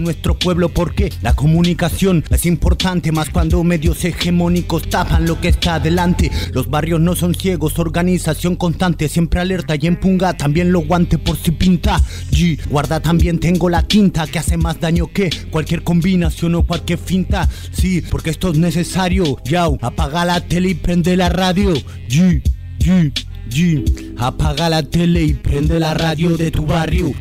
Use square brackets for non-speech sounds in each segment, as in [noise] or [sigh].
en nuestro pueblo porque la comunicación es importante más cuando medios hegemónicos tapan lo que está adelante. Los barrios no son ciegos, organización constante, siempre alerta y empunga, también lo guante por si pinta. G, guarda también tengo la tinta que hace más daño que cualquier combinación o cualquier finta. Sí, porque esto es necesario. Yao, apaga la tele y prende la radio. G, G, G, apaga la tele y prende la radio de tu barrio.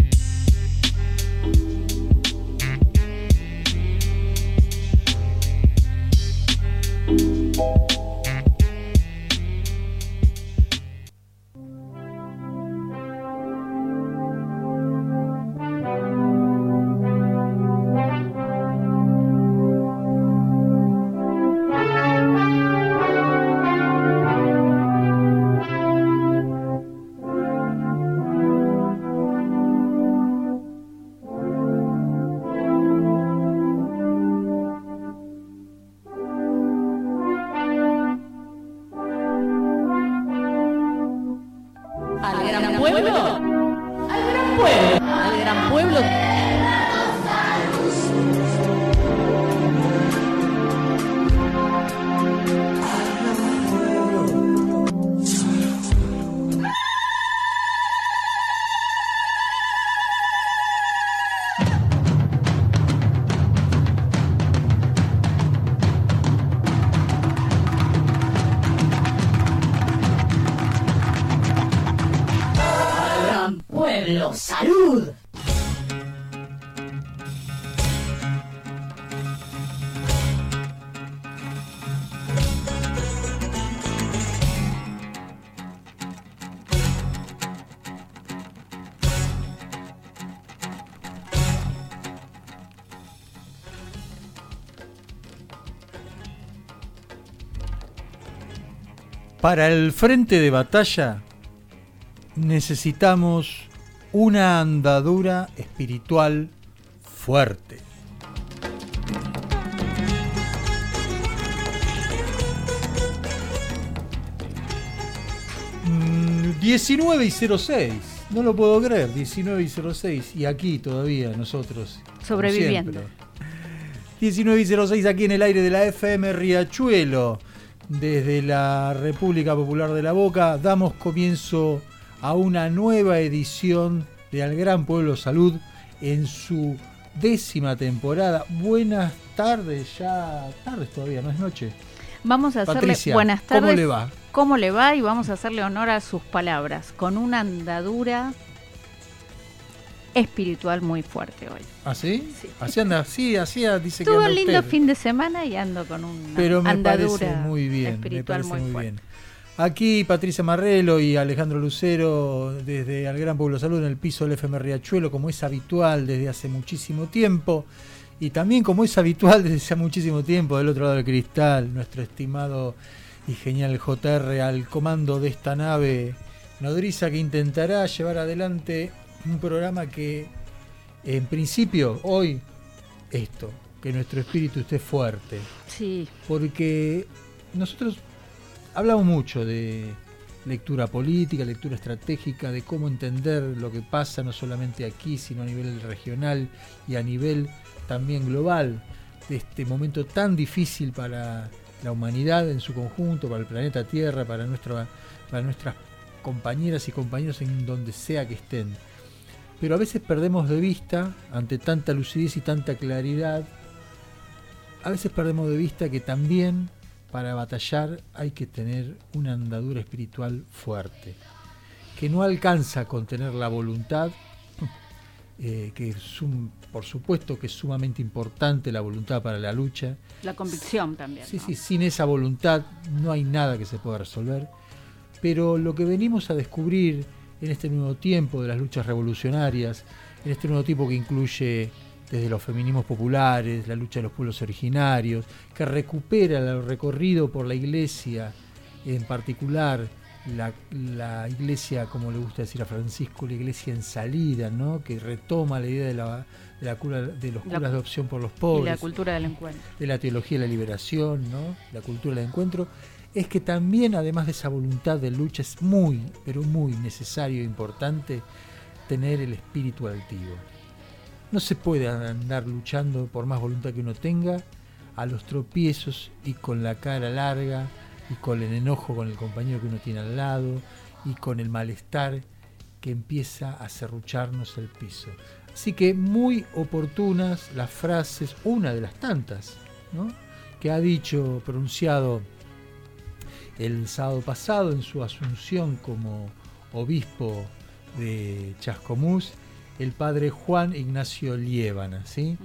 Para el frente de batalla necesitamos una andadura espiritual fuerte. Mm, 19 y 06, no lo puedo creer, 19 y 06, y aquí todavía nosotros. Sobreviviendo. 19 y 06 aquí en el aire de la FM Riachuelo desde la República Popular de la Boca damos comienzo a una nueva edición de Al Gran Pueblo Salud en su décima temporada. Buenas tardes, ya tardes todavía, no es noche. Vamos a hacerle buenas tardes. ¿Cómo le va? ¿Cómo le va? Y vamos a hacerle honor a sus palabras, con una andadura espiritual muy fuerte hoy. ¿Ah, sí? Así anda, sí, así dice Tuvo un lindo fin de semana y ando con una Pero me andadura parece muy bien, me parece muy, bien. Aquí Patricia Marrelo y Alejandro Lucero desde Al Gran Pueblo Salud en el piso del FM Riachuelo, como es habitual desde hace muchísimo tiempo. Y también como es habitual desde hace muchísimo tiempo del otro lado del cristal, nuestro estimado y genial JR al comando de esta nave nodriza que intentará llevar adelante un programa que en principio hoy esto, que nuestro espíritu esté fuerte. Sí. Porque nosotros hablamos mucho de lectura política, lectura estratégica, de cómo entender lo que pasa no solamente aquí, sino a nivel regional y a nivel también global, de este momento tan difícil para la humanidad en su conjunto, para el planeta Tierra, para, nuestra, para nuestras compañeras y compañeros en donde sea que estén pero a veces perdemos de vista, ante tanta lucidez y tanta claridad, a veces perdemos de vista que también para batallar hay que tener una andadura espiritual fuerte, que no alcanza con tener la voluntad, [laughs] eh, que es por supuesto que es sumamente importante la voluntad para la lucha. La convicción también. Sí, sí, sin esa voluntad no hay nada que se pueda resolver, pero lo que venimos a descubrir en este nuevo tiempo de las luchas revolucionarias, en este nuevo tiempo que incluye desde los feminismos populares, la lucha de los pueblos originarios, que recupera el recorrido por la iglesia, en particular la, iglesia, como le gusta decir a Francisco, la iglesia en salida, ¿no? que retoma la idea de, la, de, la cura, de los curas de opción por los pobres. Y la cultura del encuentro. De la teología de la liberación, ¿no? la cultura del encuentro es que también, además de esa voluntad de lucha, es muy, pero muy necesario e importante tener el espíritu altivo. no se puede andar luchando por más voluntad que uno tenga, a los tropiezos y con la cara larga y con el enojo con el compañero que uno tiene al lado y con el malestar que empieza a serrucharnos el piso. Así que muy oportunas las frases, una de las tantas, que ha dicho, pronunciado el sábado pasado en su asunción como obispo de Chascomús, el padre Juan Ignacio Liébana, ¿sí?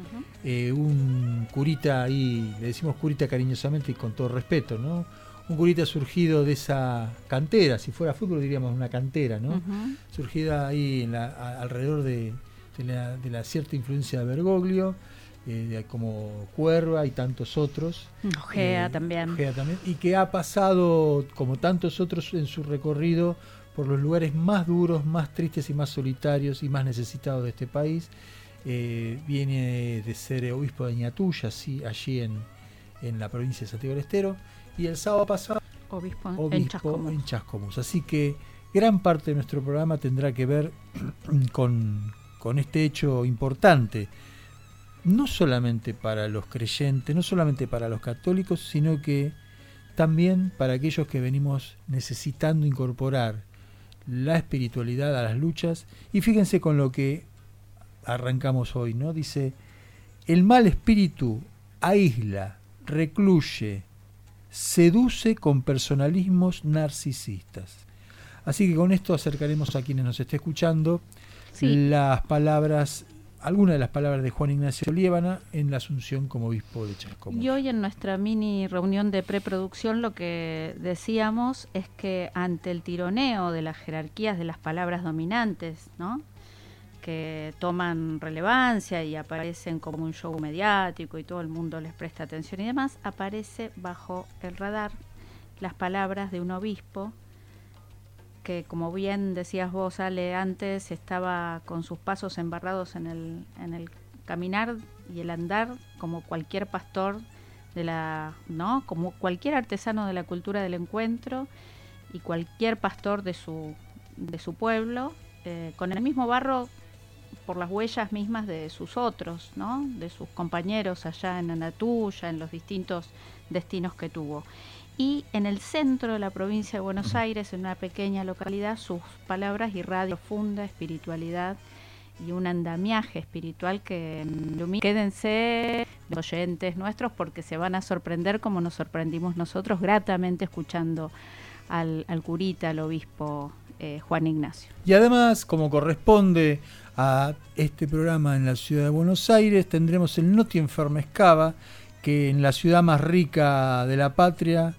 Eh, un curita ahí, le decimos curita cariñosamente y con todo respeto, ¿no? Un curita surgido de esa cantera, si fuera fútbol diríamos una cantera, ¿no? Surgida ahí en la, alrededor de, la, cierta influencia de Bergoglio, eh, como Cuerva y tantos otros. Ojea eh, también. Ojea también. Y que ha pasado, como tantos otros en su recorrido, por los lugares más duros, más tristes y más solitarios y más necesitados de este país. Eh, viene de ser obispo de Ñatuya, sí, allí en, en, la provincia de Santiago del Estero, y el sábado pasado obispo, en, Chascomús. Así que gran parte de nuestro programa tendrá que ver [clears throat] con, con este hecho importante, no solamente para los creyentes, no solamente para los católicos, sino que también para aquellos que venimos necesitando incorporar la espiritualidad a las luchas. Y fíjense con lo que arrancamos hoy, ¿no? Dice, el mal espíritu aísla, recluye, seduce con personalismos narcisistas. Así que con esto acercaremos a quienes nos esté escuchando las palabras algunas de las palabras de Juan Ignacio Liébana en la asunción como obispo de Chascomús. Y hoy en nuestra mini reunión de preproducción lo que decíamos es que ante el tironeo de las jerarquías de las palabras dominantes, ¿no? que toman relevancia y aparecen como un show mediático y todo el mundo les presta atención y demás, aparece bajo el radar las palabras de un obispo que como bien decías vos, Ale, antes estaba con sus pasos embarrados en el, en el caminar y el andar como cualquier pastor de la, ¿no? Como cualquier artesano de la cultura del encuentro y cualquier pastor de su, de su pueblo, eh, con el mismo barro por las huellas mismas de sus otros, ¿no? De sus compañeros allá en Anatuya, en los distintos destinos que tuvo y en el centro de la provincia de Buenos Aires, en una pequeña localidad, sus palabras irradian profunda espiritualidad y un andamiaje espiritual que quédense oyentes nuestros porque se van a sorprender como nos sorprendimos nosotros gratamente escuchando al, curita, al obispo eh, Juan Ignacio. Y además, como corresponde a este programa en la ciudad de Buenos Aires, tendremos el Noti Enfermescaba, que en la ciudad más rica de la patria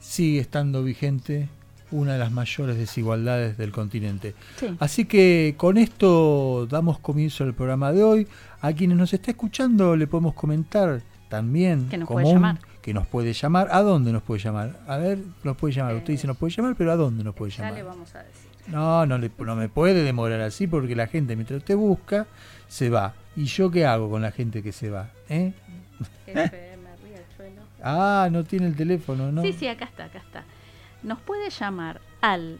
sigue estando vigente una de las mayores desigualdades del continente. Así que con esto damos comienzo al programa de hoy. A quienes nos está escuchando le podemos comentar también que nos puede llamar. Que nos puede llamar. ¿A dónde nos puede llamar? A ver, nos puede llamar. Usted dice nos puede llamar, pero ¿a dónde nos puede llamar? Ya le vamos a decir. No, no, no me puede demorar así porque la gente mientras usted busca se va. ¿Y yo qué hago con la gente que se va? ¿Eh? Ah, no tiene el teléfono, ¿no? Sí, sí, acá está, acá está. Nos puede llamar al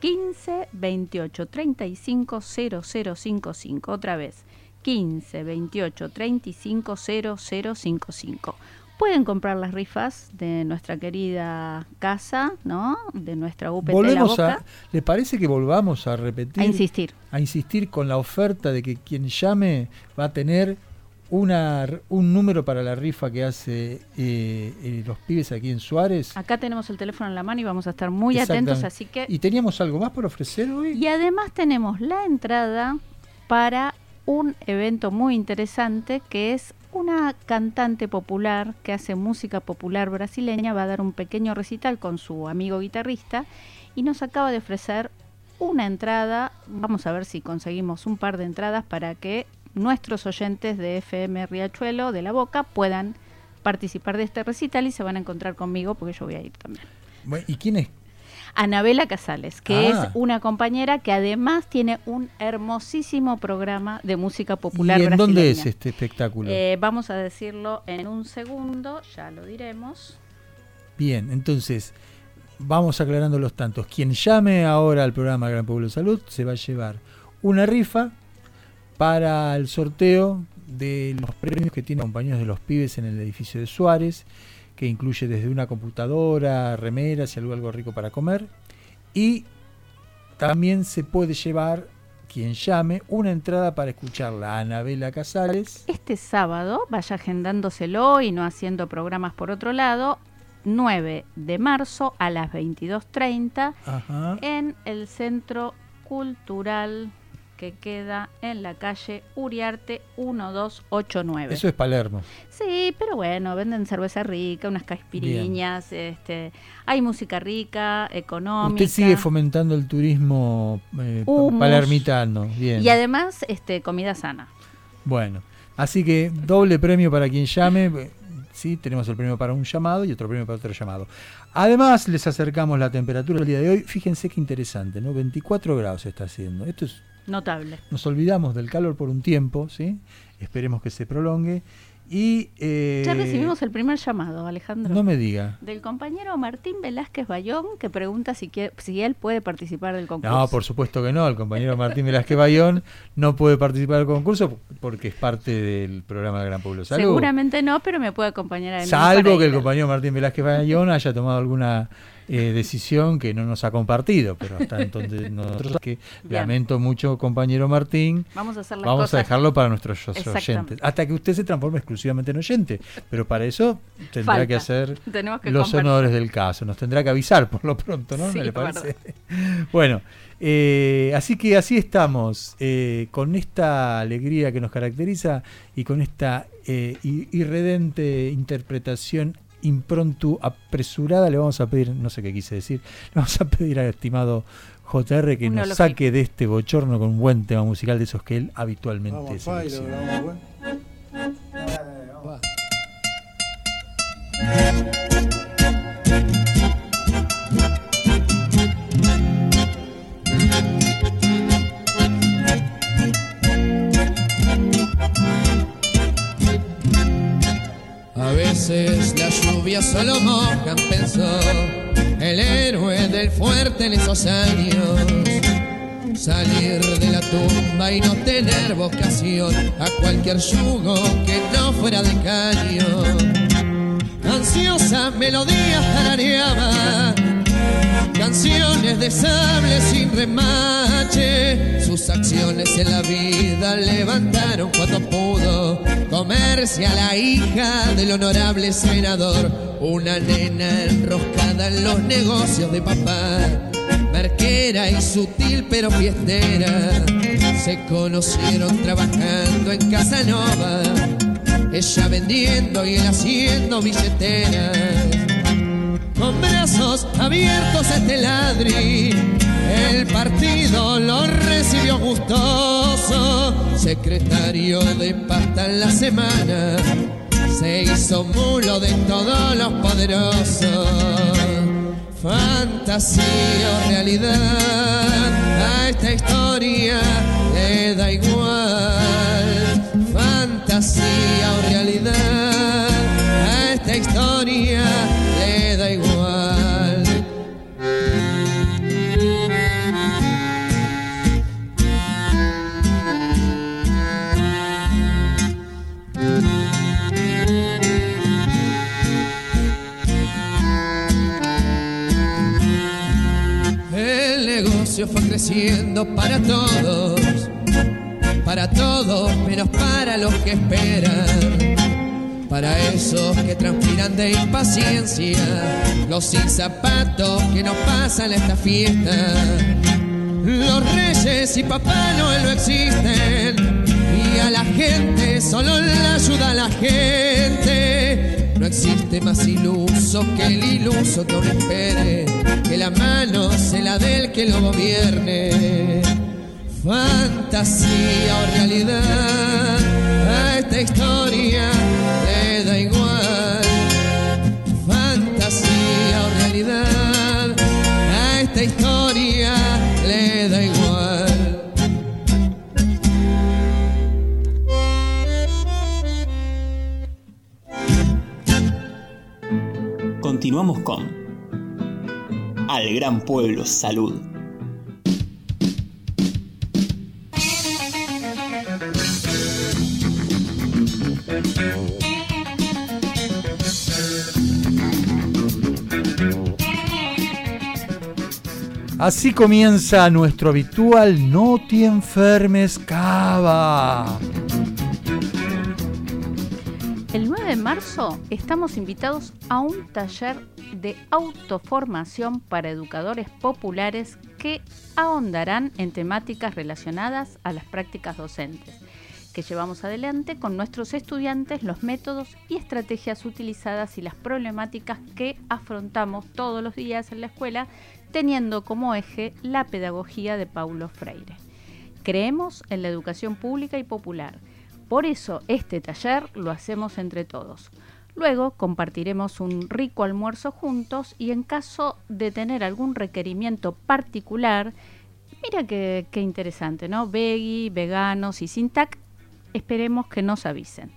15 28 35 0055. Otra vez, 15 28 35 0055. Pueden comprar las rifas de nuestra querida casa, ¿no? De nuestra UPT Volvemos A, ¿Le parece que volvamos a repetir? A insistir. A insistir con la oferta de que quien llame va a tener una, un número para la rifa que hace eh, eh, los pibes aquí en Suárez. Acá tenemos el teléfono en la mano y vamos a estar muy atentos, así que... ¿Y teníamos algo más por ofrecer hoy? Y además tenemos la entrada para un evento muy interesante que es una cantante popular que hace música popular brasileña, va a dar un pequeño recital con su amigo guitarrista y nos acaba de ofrecer una entrada, vamos a ver si conseguimos un par de entradas para que nuestros oyentes de FM Riachuelo, de La Boca, puedan participar de este recital y se van a encontrar conmigo porque yo voy a ir también. ¿Y quién es? Anabela Casales, que es ah. una compañera que además tiene un hermosísimo programa de música popular. ¿Y en dónde es este espectáculo? Eh, vamos a decirlo en un segundo, ya lo diremos. Bien, entonces vamos aclarando los tantos. Quien llame ahora al programa Gran Pueblo Salud se va a llevar una rifa para el sorteo de los premios que tienen compañeros de los pibes en el edificio de Suárez, que incluye desde una computadora, remeras y algo, algo rico para comer. Y también se puede llevar quien llame una entrada para escucharla a Anabela Casales. Este sábado, vaya agendándoselo y no haciendo programas por otro lado, 9 de marzo a las 22.30 en el Centro Cultural que queda en la calle Uriarte 1289. Eso es Palermo. Sí, pero bueno, venden cerveza rica, unas caspiriñas, este, hay música rica, económica. Usted sigue fomentando el turismo eh, palermitano, bien. Y además este, comida sana. Bueno, así que doble premio para quien llame. Sí, tenemos el premio para un llamado y otro premio para otro llamado. Además, les acercamos la temperatura del día de hoy. Fíjense qué interesante, ¿no? 24 grados está haciendo. Esto es Notable. Nos olvidamos del calor por un tiempo, ¿sí? Esperemos que se prolongue. Y, eh, ya recibimos el primer llamado, Alejandro. No me diga. Del compañero Martín Velázquez Bayón, que pregunta si, si él puede participar del concurso. No, por supuesto que no. El compañero Martín Velázquez Bayón no puede participar del concurso porque es parte del programa de Gran Pueblo Salud. Seguramente no, pero me puede acompañar en Salvo que el compañero Martín Velázquez Bayón haya tomado alguna eh, decisión que no nos ha compartido, pero hasta entonces [laughs] nosotros que lamento mucho, compañero Martín, vamos a, vamos a dejarlo para nuestros oyentes, hasta que usted se transforme exclusivamente en oyente, pero para eso tendrá que hacer los honores del caso, nos tendrá que avisar por lo pronto, ¿no? le parece? [laughs] bueno, eh, así que así estamos, eh, con esta alegría que nos caracteriza y con esta irredente interpretación improntu apresurada le vamos a pedir, no sé qué quise decir, le vamos a pedir al estimado JR que nos saque de este bochorno con un buen tema musical de esos que él habitualmente. A veces la lluvia solo moja, pensó el héroe del fuerte en esos años. Salir de la tumba y no tener vocación a cualquier yugo que no fuera de caño. Ansiosa melodía tarareaba canciones de sable sin remache. Sus acciones en la vida levantaron cuando pudo comerse a la hija del honorable senador. Una nena enroscada en los negocios de papá. Marquera y sutil pero fiestera. Se conocieron trabajando en Casanova. Ella vendiendo y él haciendo billeteras con brazos abiertos a este ladri. El partido lo recibió gustoso, secretario de pasta en la semana, se hizo mulo de todos los poderosos. Fantasía o realidad, a esta historia le da igual. Creciendo para todos, para todos menos para los que esperan. Para esos que transpiran de impaciencia, los sin zapatos que no pasan esta fiesta. Los reyes y papá no lo existen y a la gente solo le ayuda la gente no existe más iluso que el iluso que aún espere que la mano sea la del que lo gobierne. Fantasía o realidad, a esta historia le da igual. Fantasía o realidad, a esta historia le da igual. continuamos con al gran pueblo. Salud. Así comienza nuestro habitual No te enfermes cava. El 9 de marzo estamos invitados a un taller de autoformación para educadores populares que ahondarán en temáticas relacionadas a las prácticas docentes que llevamos adelante con nuestros estudiantes los métodos y estrategias utilizadas y las problemáticas que afrontamos todos los días en la escuela, teniendo como eje la pedagogía de Paulo Freire. Creemos en la educación pública y popular. Por eso este taller lo hacemos entre todos. Luego compartiremos un rico almuerzo juntos y en caso de tener algún requerimiento particular, mira qué, interesante, ¿no? Veggie, veganos y sin TAC esperemos que nos avisen.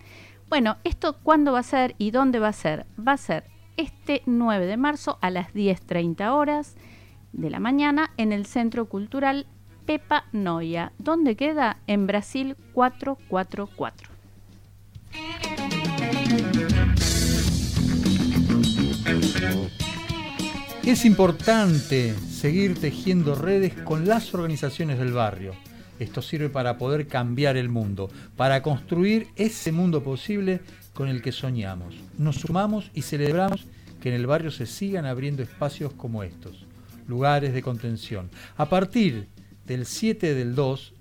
Bueno, ¿esto cuándo va a ser y dónde va a ser? Va a ser este 9 de marzo a las 10.30 horas de la mañana en el Centro Cultural Pepa Noia, donde queda en Brasil 444. Es importante seguir tejiendo redes con las organizaciones del barrio esto sirve para poder cambiar el mundo, para construir ese mundo posible con el que soñamos. Nos sumamos y celebramos que en el barrio se sigan abriendo espacios como estos, lugares de contención. A partir del 7 del 2,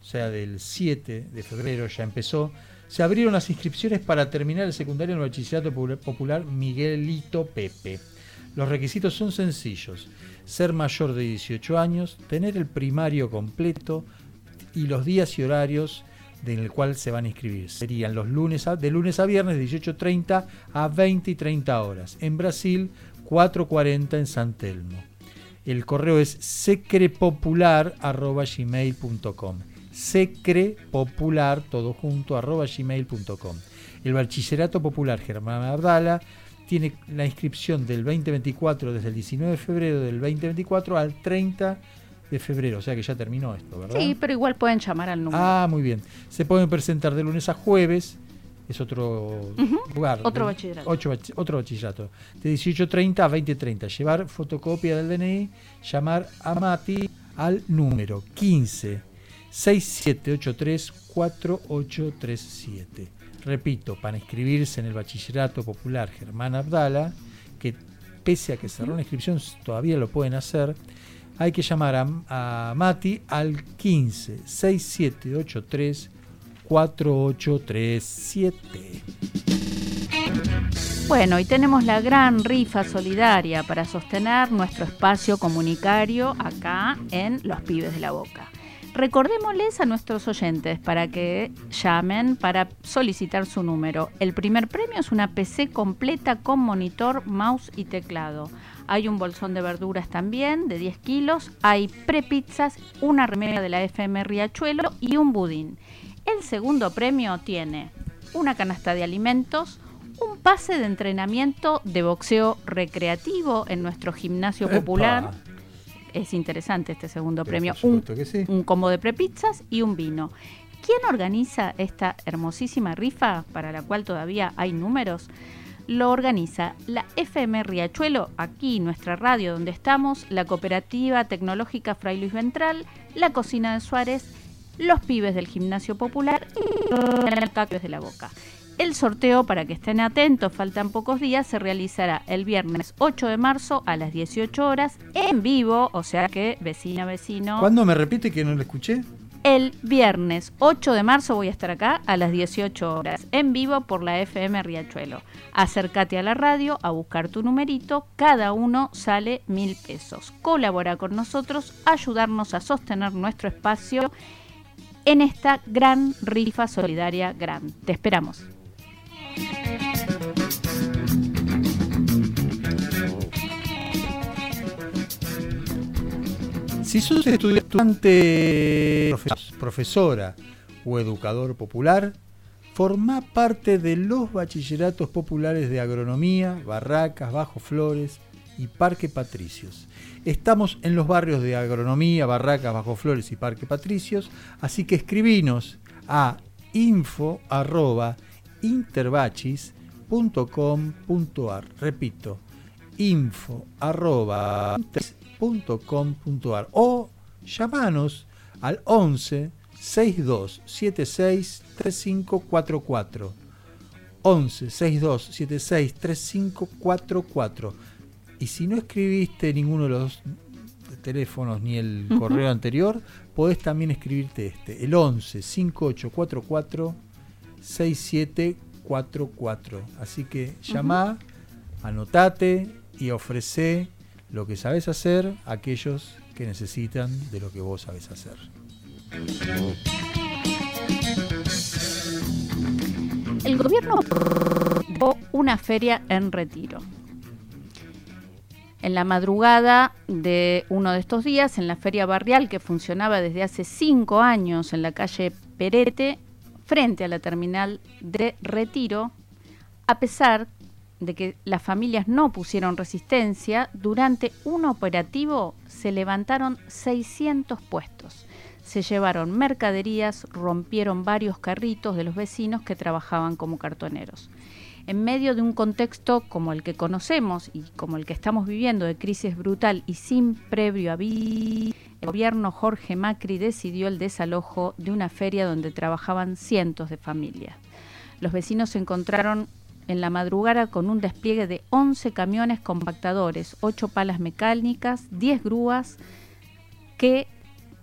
o sea, del 7 de febrero ya empezó, se abrieron las inscripciones para terminar el secundario en el Bachillerato Popular Miguelito Pepe. Los requisitos son sencillos. Ser mayor de 18 años, tener el primario completo, y los días y horarios en el cual se van a inscribir. Serían los lunes de lunes a viernes de 18.30 a 20 y 30 horas. En Brasil, 4.40 en San Telmo. El correo es secrepopular.gmail.com secrepopular, todo junto, arroba gmail.com. El Bachillerato Popular Germán Abdala tiene la inscripción del 2024 desde el 19 de febrero del 2024 al 30 de febrero, o sea que ya terminó esto, ¿verdad? Sí, pero igual pueden llamar al número. Ah, muy bien. Se pueden presentar de lunes a jueves, es otro lugar. Otro bachillerato. otro bachillerato. De 18.30 a 20.30. Llevar fotocopia del DNI, llamar a Mati al número 15 6783 4837. Repito, para inscribirse en el Bachillerato Popular Germán Abdala, que pese a que cerró la inscripción, todavía lo pueden hacer hay que llamar a, Mati al 15 6783 4837. Bueno, y tenemos la gran rifa solidaria para sostener nuestro espacio comunicario acá en Los Pibes de la Boca. Recordémosles a nuestros oyentes para que llamen para solicitar su número. El primer premio es una PC completa con monitor, mouse y teclado. Hay un bolsón de verduras también de 10 kilos. Hay prepizzas, una remera de la FM Riachuelo y un budín. El segundo premio tiene una canasta de alimentos, un pase de entrenamiento de boxeo recreativo en nuestro gimnasio popular. Es interesante este segundo premio. Un, un combo de prepizzas y un vino. ¿Quién organiza esta hermosísima rifa para la cual todavía hay números? lo organiza la FM Riachuelo, aquí nuestra radio donde estamos, la Cooperativa Tecnológica Fray Luis Ventral, la Cocina de Suárez, los pibes del Gimnasio Popular y el Capios de la Boca. El sorteo, para que estén atentos, faltan pocos días, se realizará el viernes 8 de marzo a las 18 horas en vivo, o sea que vecina, vecino. ¿Cuándo me repite que no lo escuché? El viernes 8 de marzo voy a estar acá a las 18 horas, en vivo por la FM Riachuelo. Acércate a la radio a buscar tu numerito, cada uno sale mil pesos. Colabora con nosotros, ayudarnos a sostener nuestro espacio en esta gran rifa solidaria gran. Te esperamos. Si sos estudiante, profesora o educador popular, forma parte de los bachilleratos populares de agronomía, Barracas, Bajo Flores y Parque Patricios. Estamos en los barrios de agronomía, Barracas, Bajo Flores y Parque Patricios, así que escribinos a info.interbachis.com.ar. Repito, info arroba o llamanos al 11 62 76 3544 11 62 76 3544 y si no escribiste ninguno de los teléfonos ni el correo anterior, podés también escribirte este, el 11 5844 6744. Así que llama, anotate y ofrece lo que sabes hacer a aquellos que necesitan de lo que vos sabes hacer. El gobierno una feria en retiro. En la madrugada de uno de estos días, en la feria barrial que funcionaba desde hace cinco años en la calle Perete, frente a la terminal de retiro, a pesar de que las familias no pusieron resistencia, durante un operativo se levantaron 600 puestos. Se llevaron mercaderías, rompieron varios carritos de los vecinos que trabajaban como cartoneros en medio de un contexto como el que conocemos y como el que estamos viviendo de crisis brutal y sin previo aviso, el gobierno Jorge Macri decidió el desalojo de una feria donde trabajaban cientos de familias. Los vecinos se encontraron en la madrugada con un despliegue de 11 camiones compactadores, 8 palas mecánicas, 10 grúas que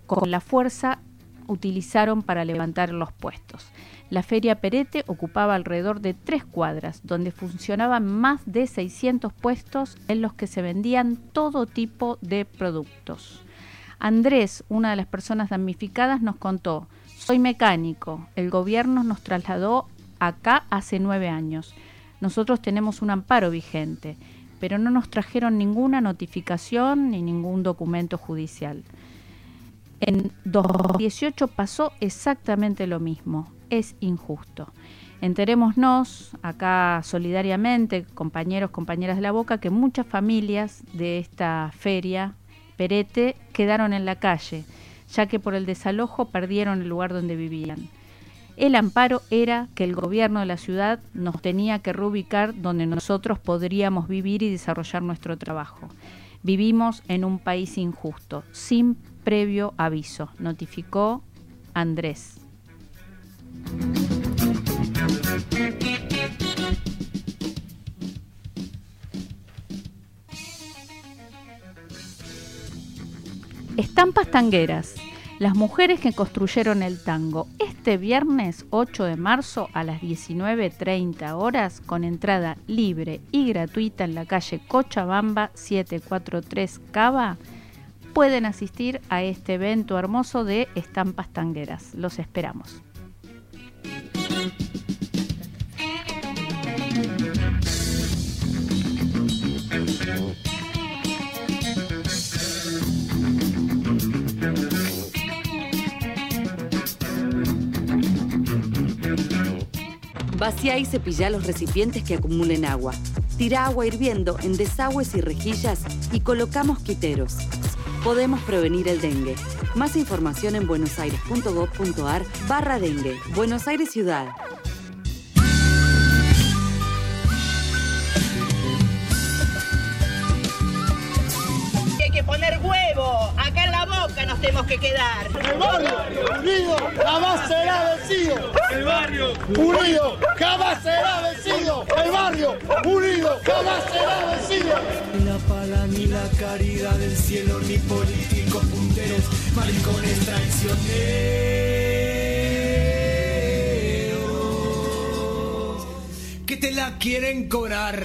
con la fuerza utilizaron para levantar los puestos. La feria Perete ocupaba alrededor de tres cuadras, donde funcionaban más de 600 puestos en los que se vendían todo tipo de productos. Andrés, una de las personas damnificadas, nos contó, soy mecánico, el gobierno nos trasladó acá hace nueve años. Nosotros tenemos un amparo vigente, pero no nos trajeron ninguna notificación ni ningún documento judicial. En 2018 pasó exactamente lo mismo es injusto. Enterémonos acá solidariamente, compañeros, compañeras de la Boca, que muchas familias de esta feria Perete quedaron en la calle, ya que por el desalojo perdieron el lugar donde vivían. El amparo era que el gobierno de la ciudad nos tenía que reubicar donde nosotros podríamos vivir y desarrollar nuestro trabajo. Vivimos en un país injusto, sin previo aviso, notificó Andrés. Estampas tangueras. Las mujeres que construyeron el tango. Este viernes 8 de marzo a las 19.30 horas con entrada libre y gratuita en la calle Cochabamba 743 Cava pueden asistir a este evento hermoso de estampas tangueras. Los esperamos. Vacía y cepilla los recipientes que acumulen agua. Tira agua hirviendo en desagües y rejillas y colocamos quiteros. Podemos prevenir el dengue. Más información en buenosaires.gov.ar barra dengue. Buenos Aires Ciudad. Tenemos que quedar. El barrio unido jamás será vencido. El barrio unido jamás será vencido. El barrio unido jamás será vencido. Ni la pala ni la caridad del cielo, ni políticos punteros, maricones traicioneros que te la quieren cobrar.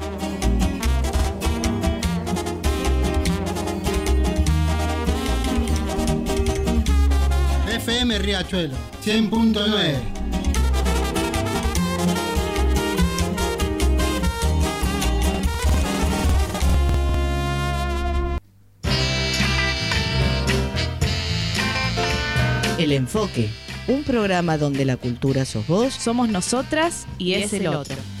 Riachuelo, 100.9. El Enfoque, un programa donde la cultura sos vos, somos nosotras y, y es, el otro. otro.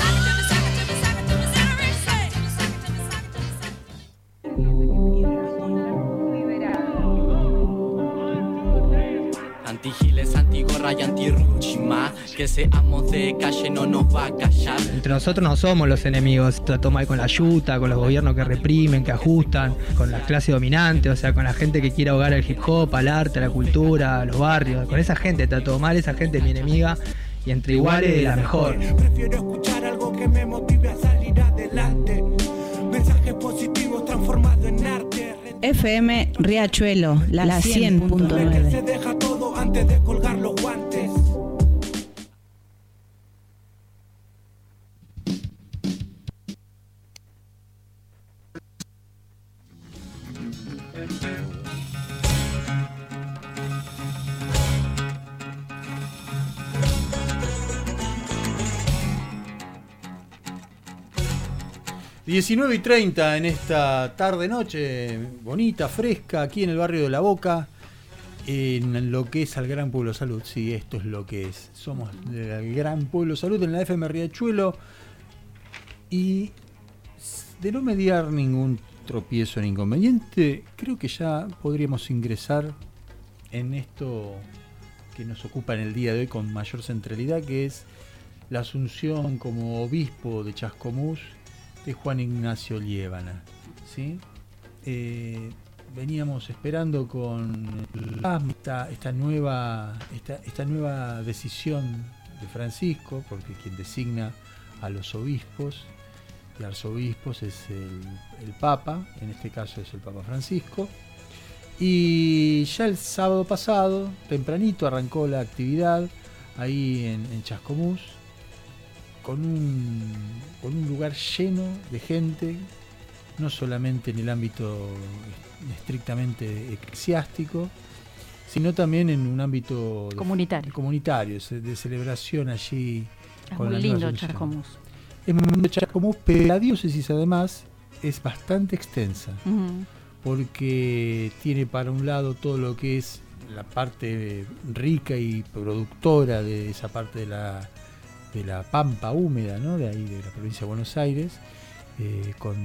Que seamos de calle no nos va a callar. Entre nosotros no somos los enemigos Trató mal con la yuta, con los gobiernos que reprimen, que ajustan Con la clase dominante, o sea, con la gente que quiere ahogar al hip hop, al arte, a la cultura, a los barrios. Con esa gente trató mal, esa gente es mi enemiga Y entre iguales la mejor. Prefiero escuchar algo que me motive a salir adelante. Mensajes positivos transformados en arte. FM Riachuelo, la, Que 100.9. se deja todo antes de colgar 19 y 30 en esta tarde-noche, bonita, fresca, aquí en el barrio de La Boca, en lo que es al Gran Pueblo Salud. Sí, esto es lo que es. Somos del Gran Pueblo Salud en la FM Riachuelo. Y de no mediar ningún tropiezo ni inconveniente, creo que ya podríamos ingresar en esto que nos ocupa en el día de hoy con mayor centralidad, que es la asunción como obispo de Chascomús de Juan Ignacio Liébana. ¿sí? Eh, veníamos esperando con esta, esta, nueva, esta, esta nueva decisión de Francisco, porque quien designa a los obispos y arzobispos es el, Papa, en este caso es el Papa Francisco. Y ya el sábado pasado, tempranito, arrancó la actividad ahí en, en Chascomús, con un, con un lugar lleno de gente, no solamente en el ámbito estrictamente eclesiástico, sino también en un ámbito de- Comunitario. comunitario, se- de celebración allí. Es con muy lindo. Chascomús. Es muy lindo Chascomús, pero la diócesis además es bastante extensa porque tiene para un lado todo lo que es la parte rica y productora de esa parte de la, de la pampa húmeda, ¿no? de ahí de la provincia de Buenos Aires, eh, con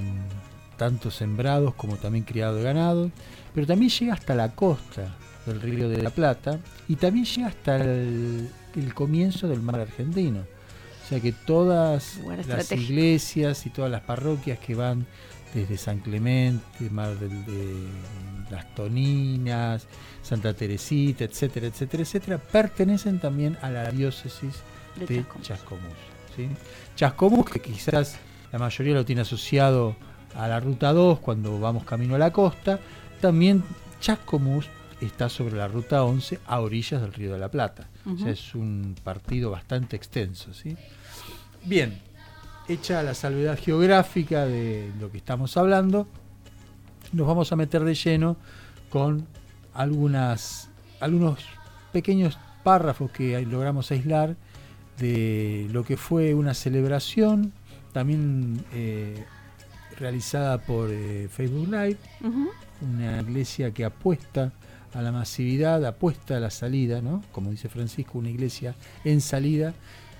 tanto sembrados como también criado de ganado, pero también llega hasta la costa del Río de la Plata y también llega hasta el, el comienzo del mar argentino. O sea que todas las iglesias y todas las parroquias que van desde San Clemente, Mar del, de Las Toninas, Santa Teresita, etcétera, etcétera, etcétera, pertenecen también a la diócesis De de, Chascomús. Chascomús. ¿sí? Chascomús, que quizás la mayoría lo tiene asociado a la Ruta 2 cuando vamos camino a la costa, también Chascomús está sobre la Ruta 11 a orillas del Río de la Plata. O sea, es un partido bastante extenso. ¿sí? Bien, hecha la salvedad geográfica de lo que estamos hablando, nos vamos a meter de lleno con algunas, algunos pequeños párrafos que logramos aislar de lo que fue una celebración, también eh, realizada por eh, Facebook Live, una iglesia que apuesta a la masividad, apuesta a la salida, ¿no? Como dice Francisco, una iglesia en salida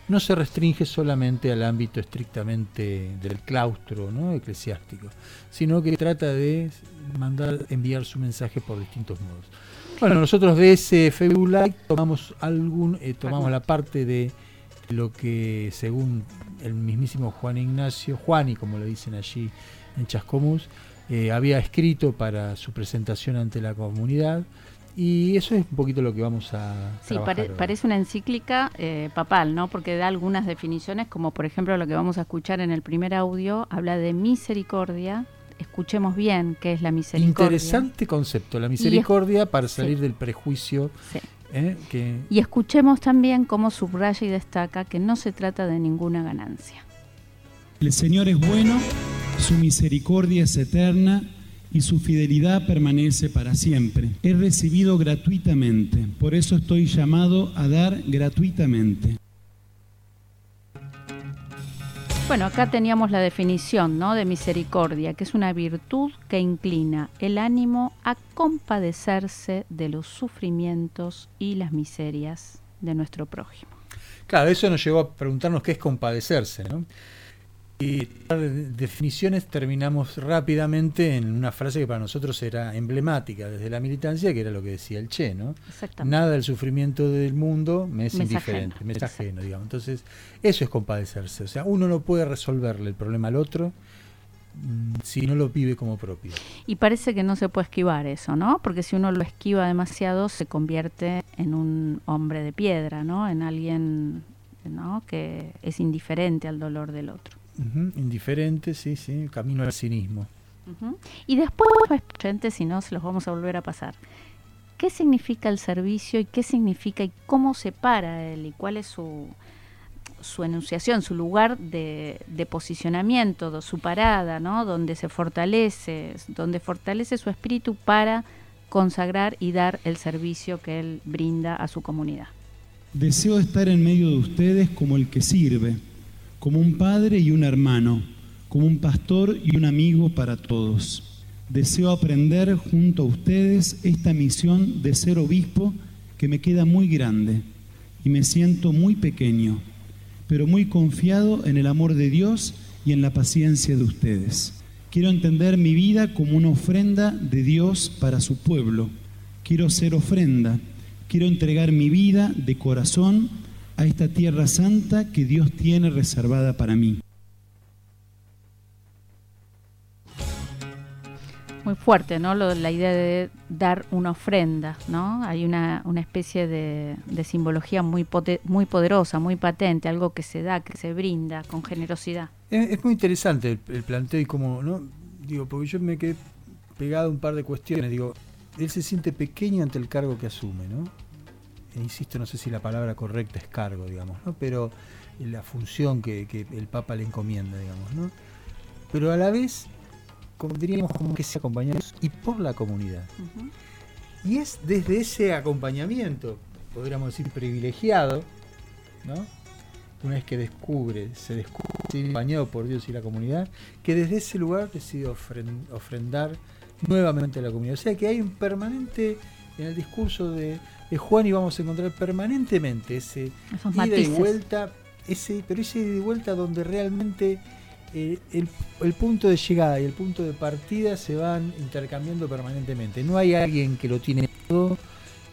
no se restringe solamente al ámbito estrictamente del claustro ¿no? eclesiástico, sino que trata de mandar, enviar su mensaje por distintos modos. Bueno, nosotros de ese Facebook Live tomamos algún, eh, tomamos la parte de lo que según el mismísimo Juan Ignacio, Juani como le dicen allí en Chascomús, eh, había escrito para su presentación ante la comunidad y eso es un poquito lo que vamos a Sí, trabajar pare- hoy. parece una encíclica eh, papal, ¿no? Porque da algunas definiciones, como por ejemplo lo que vamos a escuchar en el primer audio, habla de misericordia. Escuchemos bien qué es la misericordia. Interesante concepto, la es- misericordia para sí. salir del prejuicio Sí. ¿Eh? que Y escuchemos también cómo subraya y destaca que no se trata de ninguna ganancia. El Señor es bueno, su misericordia es eterna y su fidelidad permanece para siempre. He recibido gratuitamente, por eso estoy llamado a dar gratuitamente. Bueno, acá teníamos la definición ¿no? de misericordia, que es una virtud que inclina el ánimo a compadecerse de los sufrimientos y las miserias de nuestro prójimo. Claro, eso nos llevó a preguntarnos qué es compadecerse, ¿no? Y definiciones terminamos rápidamente en una frase que para nosotros era emblemática desde la militancia, que era lo que decía el Che, ¿no? Nada del sufrimiento del mundo me es indiferente, me es ajeno, digamos. Entonces, eso es compadecerse. O sea, uno no puede resolverle el problema al otro mm, si no lo vive como propio. Y parece que no se puede esquivar eso, ¿no? Porque si uno lo esquiva demasiado se convierte en un hombre de piedra, ¿no? En alguien ¿no? que es indiferente al dolor del otro. Indiferente, sí, sí, camino al cinismo. Y después, si no, se los vamos a volver a pasar. ¿Qué significa el servicio y qué significa y cómo se para él y cuál es su, su enunciación, su lugar de, de posicionamiento, do- su parada, ¿no? Donde se fortalece, donde fortalece su espíritu para consagrar y dar el servicio que él brinda a su comunidad. Deseo estar en medio de ustedes como el que sirve, como un padre y un hermano, como un pastor y un amigo para todos. Deseo aprender junto a ustedes esta misión de ser obispo que me queda muy grande y me siento muy pequeño, pero muy confiado en el amor de Dios y en la paciencia de ustedes. Quiero entender mi vida como una ofrenda de Dios para su pueblo. Quiero ser ofrenda. Quiero entregar mi vida de corazón a esta tierra santa que Dios tiene reservada para mí. muy fuerte, ¿no? Lo- la idea de dar una ofrenda, ¿no? Hay una, una especie de, de simbología muy, pote- muy poderosa, muy patente, algo que se da, que se brinda con generosidad. Es, es muy interesante el, el planteo y cómo, ¿no? Digo, porque yo me quedé pegado a un par de cuestiones. Digo, él se siente pequeño ante el cargo que asume, ¿no? E insisto, no sé si la palabra correcta es cargo, digamos, ¿no? Pero la función que, que el Papa le encomienda, digamos, ¿no? Pero a la vez, como diríamos, como que se acompañados y por la comunidad. Y es desde ese acompañamiento, podríamos decir privilegiado, ¿no? Una vez que descubre, se descubre acompañado por Dios y la comunidad, que desde ese lugar decide ofren- ofrendar nuevamente a la comunidad. O sea que hay un permanente, en el discurso de, de Juan, y vamos a encontrar permanentemente ese Esos ida y vuelta, ese, pero ese ida y vuelta donde realmente eh, el, el punto de llegada y el punto de partida se van intercambiando permanentemente. No hay alguien que lo tiene todo,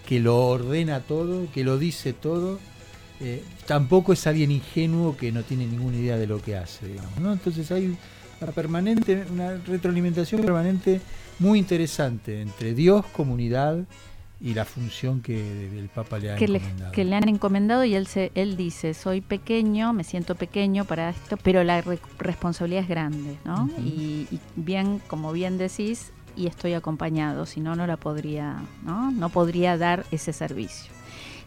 que lo ordena todo, que lo dice todo. eh, tampoco es alguien ingenuo que no tiene ninguna idea de lo que hace, digamos, ¿no? Entonces hay una permanente, una retroalimentación permanente muy interesante entre Dios, comunidad y la función que el Papa le ha que le, encomendado. que le han encomendado y él se, él dice soy pequeño me siento pequeño para esto pero la re- responsabilidad es grande no y, y bien como bien decís y estoy acompañado si no no la podría no no podría dar ese servicio.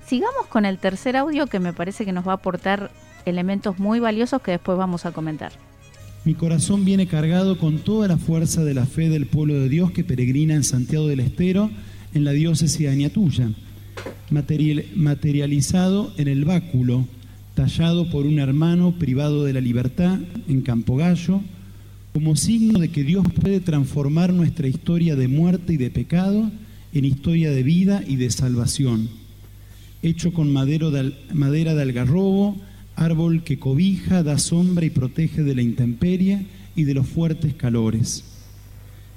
Sigamos con el tercer audio que me parece que nos va a aportar elementos muy valiosos que después vamos a comentar. Mi corazón viene cargado con toda la fuerza de la fe del pueblo de Dios que peregrina en Santiago del Estero, en la diócesis de material- materializado en el báculo, tallado por un hermano privado de la libertad en Campogallo, como signo de que Dios puede transformar nuestra historia de muerte y de pecado en historia de vida y de salvación hecho con de madera de algarrobo, árbol que cobija, da sombra y protege de la intemperie y de los fuertes calores.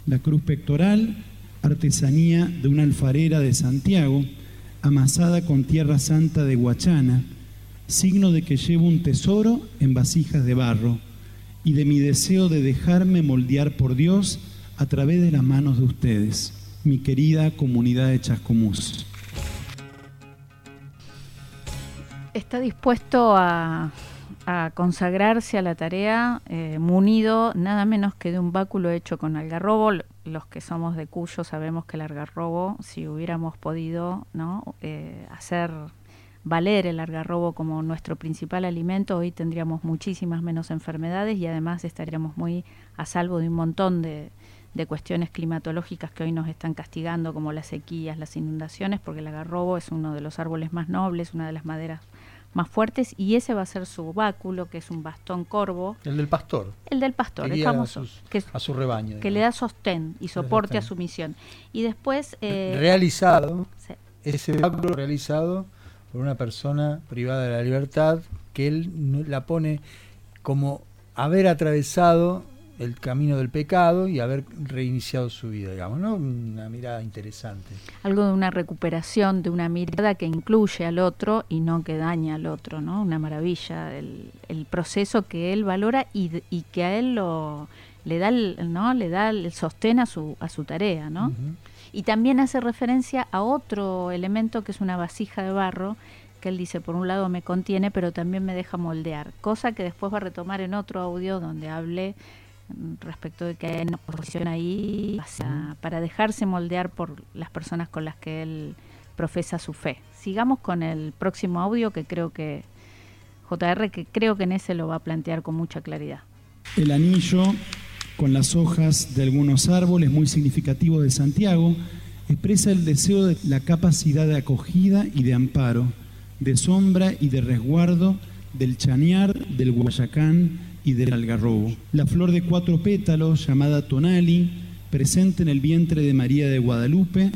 La cruz pectoral, artesanía de una alfarera de Santiago, amasada con tierra santa de Guachana, signo de que llevo un tesoro en vasijas de barro y de mi deseo de dejarme moldear por Dios a través de las manos de ustedes, mi querida comunidad de Chascomús. está dispuesto a, consagrarse a la tarea eh, munido nada menos que de un báculo hecho con algarrobo. Los que somos de Cuyo sabemos que el algarrobo, si hubiéramos podido ¿no? Eh, hacer valer el algarrobo como nuestro principal alimento, hoy tendríamos muchísimas menos enfermedades y además estaríamos muy a salvo de un montón de, de cuestiones climatológicas que hoy nos están castigando, como las sequías, las inundaciones, porque el algarrobo es uno de los árboles más nobles, una de las maderas más fuertes, y ese va a ser su báculo, que es un bastón corvo. El del pastor. El del pastor, Que el a famoso. sus- que, a su rebaño, Que le da sostén y soporte a su misión. Y después... eh, realizado, sí. ese báculo realizado por una persona privada de la libertad, que él la pone como haber atravesado el camino del pecado y haber reiniciado su vida, digamos, ¿no? Una mirada interesante. algo de una recuperación, de una mirada que incluye al otro y no que daña al otro, ¿no? Una maravilla el, el proceso que él valora y, y que a él lo le da el, ¿no? le da el sostén a su a su tarea, ¿no? Y también hace referencia a otro elemento que es una vasija de barro que él dice, por un lado me contiene, pero también me deja moldear, cosa que después va a retomar en otro audio donde hable respecto de que hay una posición ahí hacia- para dejarse moldear por las personas con las que él profesa su fe. Sigamos con el próximo audio que creo que JR, que creo que en ese lo va a plantear con mucha claridad. El anillo con las hojas de algunos árboles muy significativo de Santiago expresa el deseo de la capacidad de acogida y de amparo, de sombra y de resguardo del chañar, del guayacán y del algarrobo. La flor de cuatro pétalos, llamada tonali, presente en el vientre de María de Guadalupe,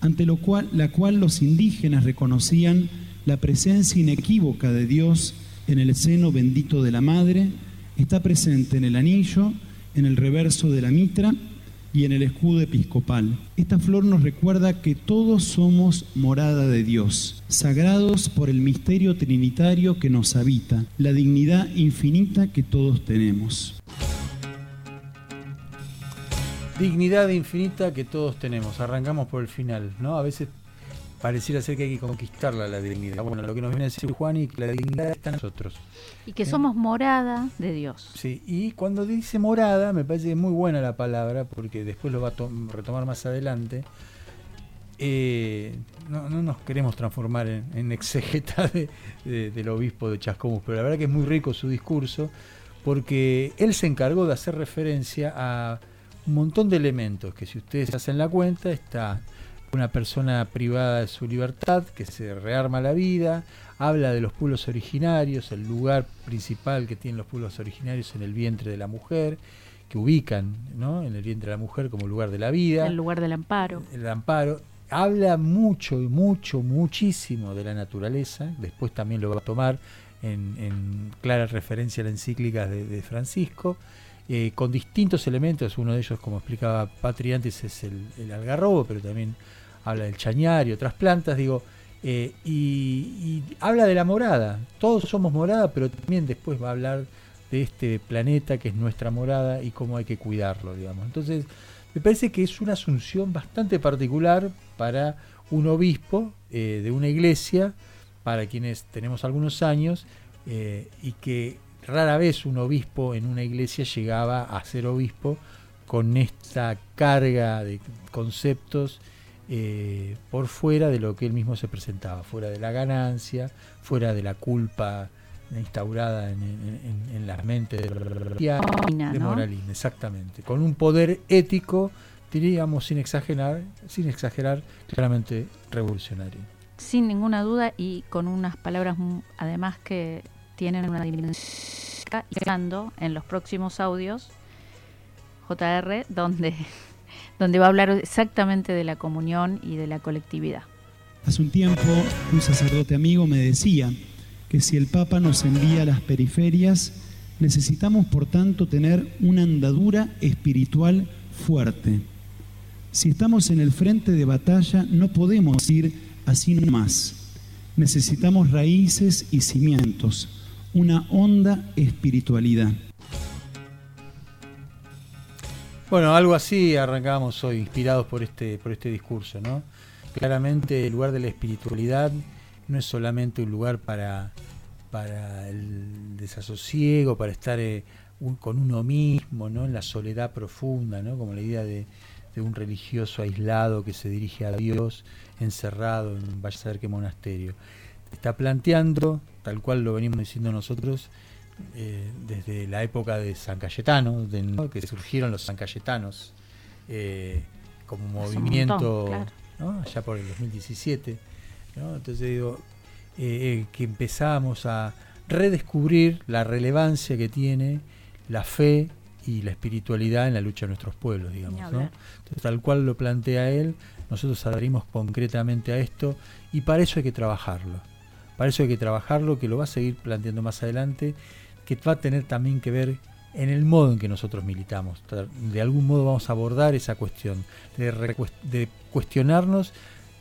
ante lo cual, la cual los indígenas reconocían la presencia inequívoca de Dios en el seno bendito de la Madre, está presente en el anillo, en el reverso de la mitra y en el escudo episcopal. Esta flor nos recuerda que todos somos morada de Dios, sagrados por el misterio trinitario que nos habita, la dignidad infinita que todos tenemos. Dignidad infinita que todos tenemos. Arrancamos por el final, ¿no? A veces pareciera ser que hay que conquistarla la dignidad. Bueno, lo que nos viene a decir Juan y que la dignidad está en nosotros. Y que somos morada de Dios. Sí, y cuando dice morada, me parece que es muy buena la palabra, porque después lo va a to- retomar más adelante. Eh, no, no nos queremos transformar en, en exegeta de- de- del obispo de Chascomús, pero la verdad que es muy rico su discurso, porque él se encargó de hacer referencia a un montón de elementos que si ustedes hacen la cuenta, está una persona privada de su libertad, que se rearma la vida, habla de los pueblos originarios, el lugar principal que tienen los pueblos originarios en el vientre de la mujer, que ubican ¿no? en el vientre de la mujer como lugar de la vida, El lugar del amparo. el amparo. Habla mucho, mucho, muchísimo de la naturaleza, después también lo va a tomar en, en clara referencia a la encíclica de, de Francisco, eh, con distintos elementos, uno de ellos, como explicaba Patri antes, es el, el algarrobo, pero también habla del chañar y otras plantas, digo, eh, y, habla de la morada, todos somos morada, pero también después va a hablar de este planeta que es nuestra morada y cómo hay que cuidarlo, digamos. Entonces, me parece que es una asunción bastante particular para un obispo eh, de una iglesia, para quienes tenemos algunos años, eh, y que rara vez un obispo en una iglesia llegaba a ser obispo con esta carga de conceptos eh, por fuera de lo que él mismo se presentaba, fuera de la ganancia, fuera de la culpa instaurada en, en- en- en las mentes de, Moralina, de ¿no? Moralina, exactamente, con un poder ético, diríamos sin exagerar, sin exagerar, claramente revolucionario. Sin ninguna duda y con unas palabras además que tienen una dimensión y en los próximos audios JR donde donde va a hablar exactamente de la comunión y de la colectividad. Hace un tiempo un sacerdote amigo me decía que si el Papa nos envía a las periferias, necesitamos por tanto tener una andadura espiritual fuerte. Si estamos en el frente de batalla, no podemos ir así nomás. Necesitamos raíces y cimientos, una honda espiritualidad. Bueno, algo así arrancamos hoy, inspirados por este, por este discurso, ¿no? Claramente el lugar de la espiritualidad no es solamente un lugar para para el desasosiego, para estar eh, con uno mismo, ¿no? En la soledad profunda, ¿no? Como la idea de, de un religioso aislado que se dirige a Dios encerrado en vaya a saber qué monasterio. Está planteando, tal cual lo venimos diciendo nosotros, eh, desde la época de San Cayetano, de- ¿no? que surgieron los San Cayetanos eh, como movimiento montón, claro. ¿no? allá por el 2017. ¿no? Entonces digo, eh, que empezamos a redescubrir la relevancia que tiene la fe y la espiritualidad en la lucha de nuestros pueblos, digamos. ¿no? Entonces, tal cual lo plantea él, nosotros adherimos concretamente a esto y para eso hay que trabajarlo. Para eso hay que trabajarlo, que lo va a seguir planteando más adelante, que va a tener también que ver en el modo en que nosotros militamos. De algún modo vamos a abordar esa cuestión, de cuestionarnos,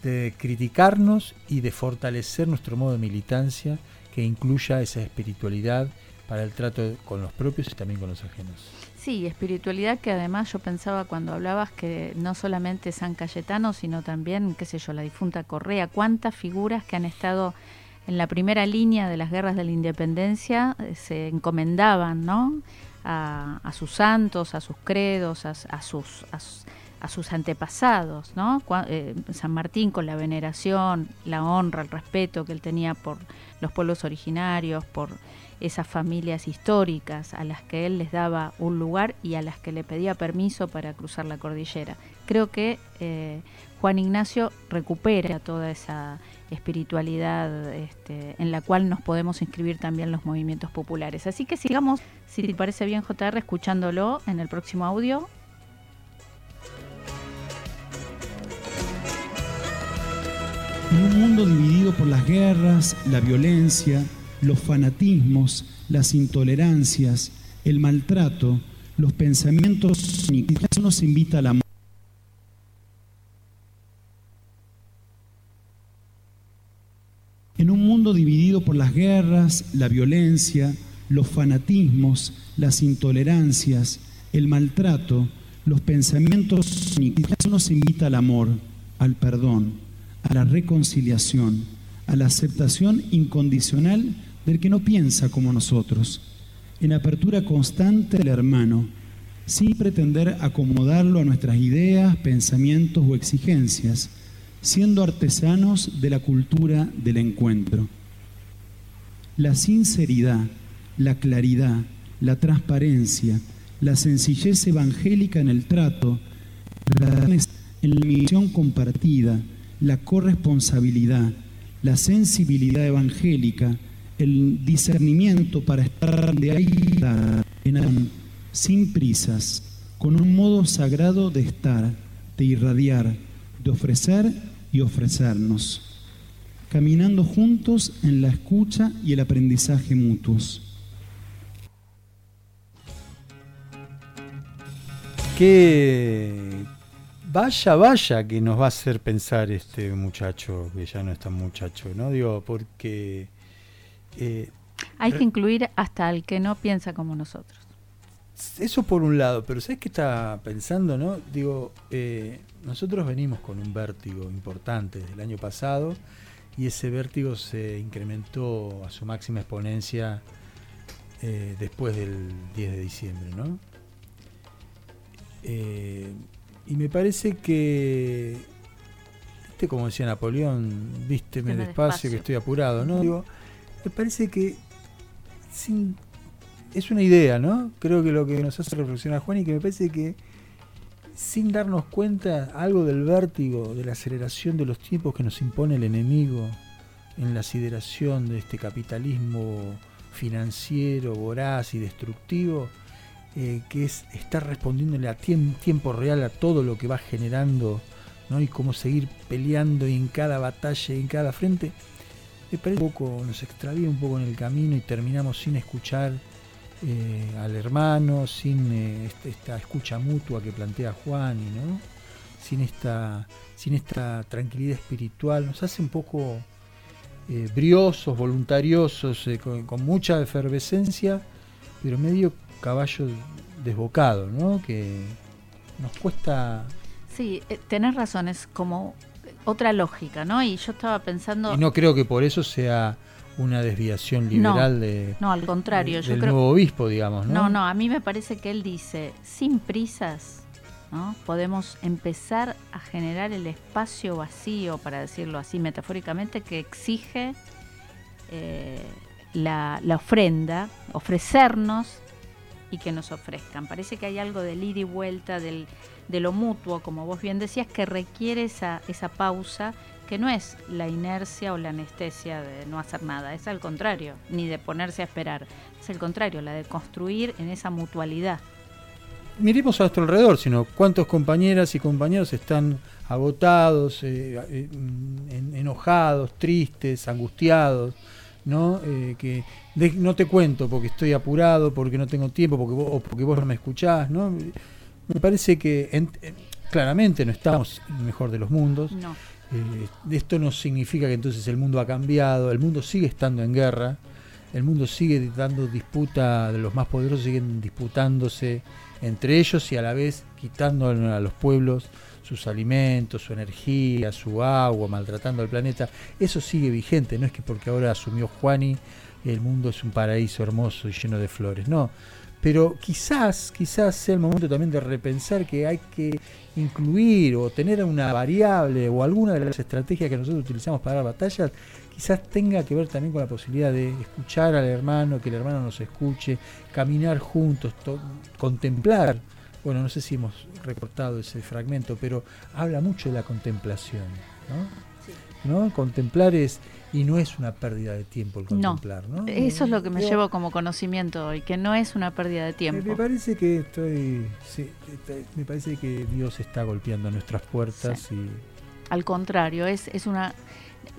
de criticarnos y de fortalecer nuestro modo de militancia que incluya esa espiritualidad para el trato con los propios y también con los ajenos. Sí, espiritualidad que además yo pensaba cuando hablabas que no solamente San Cayetano, sino también, qué sé yo, la difunta Correa, cuántas figuras que han estado en la primera línea de las guerras de la independencia eh, se encomendaban, ¿no? A, sus santos, a sus credos, a, a sus, a, sus- antepasados, ¿no? Cua- eh, San Martín con la veneración, la honra, el respeto que él tenía por los pueblos originarios, por esas familias históricas a las que él les daba un lugar y a las que le pedía permiso para cruzar la cordillera. Creo que eh, Juan Ignacio recupera toda esa espiritualidad este, en la cual nos podemos inscribir también los movimientos populares. Así que sigamos, si te parece bien, JR, escuchándolo en el próximo audio. En un mundo dividido por las guerras, la violencia, los fanatismos, las intolerancias, el maltrato, los pensamientos, nos invita al amor. En un por las guerras, la violencia, los fanatismos, las intolerancias, el maltrato, los pensamientos, eso nos invita al amor, al perdón, a la reconciliación, a la aceptación incondicional del que no piensa como nosotros, en apertura constante del hermano, sin pretender acomodarlo a nuestras ideas, pensamientos o exigencias, siendo artesanos de la cultura del encuentro. La sinceridad, la claridad, la transparencia, la sencillez evangélica en el trato, en la misión compartida, la corresponsabilidad, la sensibilidad evangélica, el discernimiento para estar de ahí en amor, sin prisas, con un modo sagrado de estar, de irradiar, de ofrecer y ofrecernos, caminando juntos en la escucha y el aprendizaje mutuos. Que vaya, vaya que nos va a hacer pensar este muchacho, que ya no es tan muchacho, ¿no? Digo, porque... eh, Hay que incluir hasta el que no piensa como nosotros. Eso por un lado, pero ¿sabes qué está pensando, no? Digo, eh, nosotros venimos con un vértigo importante desde el año pasado y ese vértigo se incrementó a su máxima exponencia eh, después del 10 de diciembre, ¿no? Eh, y me parece que, viste como decía Napoleón, vísteme despacio, despacio. que estoy apurado, ¿no? Digo, me parece que sin es una idea, ¿no? Creo que lo que nos hace reflexionar Juan y que me parece que sin darnos cuenta algo del vértigo, de la aceleración de los tiempos que nos impone el enemigo en la sideración de este capitalismo financiero, voraz y destructivo, eh, que es estar respondiéndole a tiem- tiempo real a todo lo que va generando, ¿no? Y cómo seguir peleando en cada batalla en cada frente, me parece un poco, nos extravía un poco en el camino y terminamos sin escuchar eh, al hermano, sin eh, este- esta escucha mutua que plantea Juan, y, ¿no? sin, esta, sin esta tranquilidad espiritual, nos hace un poco eh, briosos, voluntariosos, con, con mucha efervescencia, pero medio caballo desbocado, ¿no? que nos cuesta... Sí, tenés razón, es como otra lógica, ¿no? Y yo estaba pensando... Y no creo que por eso sea una desviación liberal no, de, no, al contrario, de- yo del creo nuevo obispo, digamos, ¿no? No, no, a mí me parece que él dice, sin prisas, ¿no? podemos empezar a generar el espacio vacío, para decirlo así metafóricamente, que exige eh, la, la ofrenda, ofrecernos y que nos ofrezcan. Parece que hay algo del ir y vuelta, del, de lo mutuo, como vos bien decías, que requiere esa, esa pausa, que no es la inercia o la anestesia de no hacer nada, es al contrario, ni de ponerse a esperar, es el contrario, la de construir en esa mutualidad. Miremos a nuestro alrededor, sino cuántos compañeras y compañeros están agotados, eh, eh, en- enojados, tristes, angustiados, ¿no? Eh, que de- no te cuento porque estoy apurado, porque no tengo tiempo, porque vos, o porque vos no me escuchás, ¿no? Me parece que en- claramente no estamos en el mejor de los mundos. No. Eh, esto no significa que entonces el mundo ha cambiado, el mundo sigue estando en guerra, el mundo sigue dando disputa, los más poderosos siguen disputándose entre ellos y a la vez quitando a los pueblos sus alimentos, su energía, su agua, maltratando al planeta. Eso sigue vigente, no es que porque ahora asumió Juani el mundo es un paraíso hermoso y lleno de flores, no. Pero quizás, quizás sea el momento también de repensar que hay que incluir o tener una variable o alguna de las estrategias que nosotros utilizamos para dar batallas, quizás tenga que ver también con la posibilidad de escuchar al hermano, que el hermano nos escuche, caminar juntos, to- contemplar. Bueno, no sé si hemos recortado ese fragmento, pero habla mucho de la contemplación, ¿no? ¿No? Contemplar es y no es una pérdida de tiempo el No, contemplar, ¿no? eso es lo que me Yo- llevo como conocimiento hoy, que no es una pérdida de tiempo. me parece que estoy, sí, este, me parece que Dios está golpeando nuestras puertas y Al contrario, es, es una